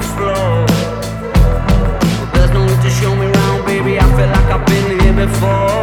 floor. There's no need to show me around, baby. I feel like I've been here before.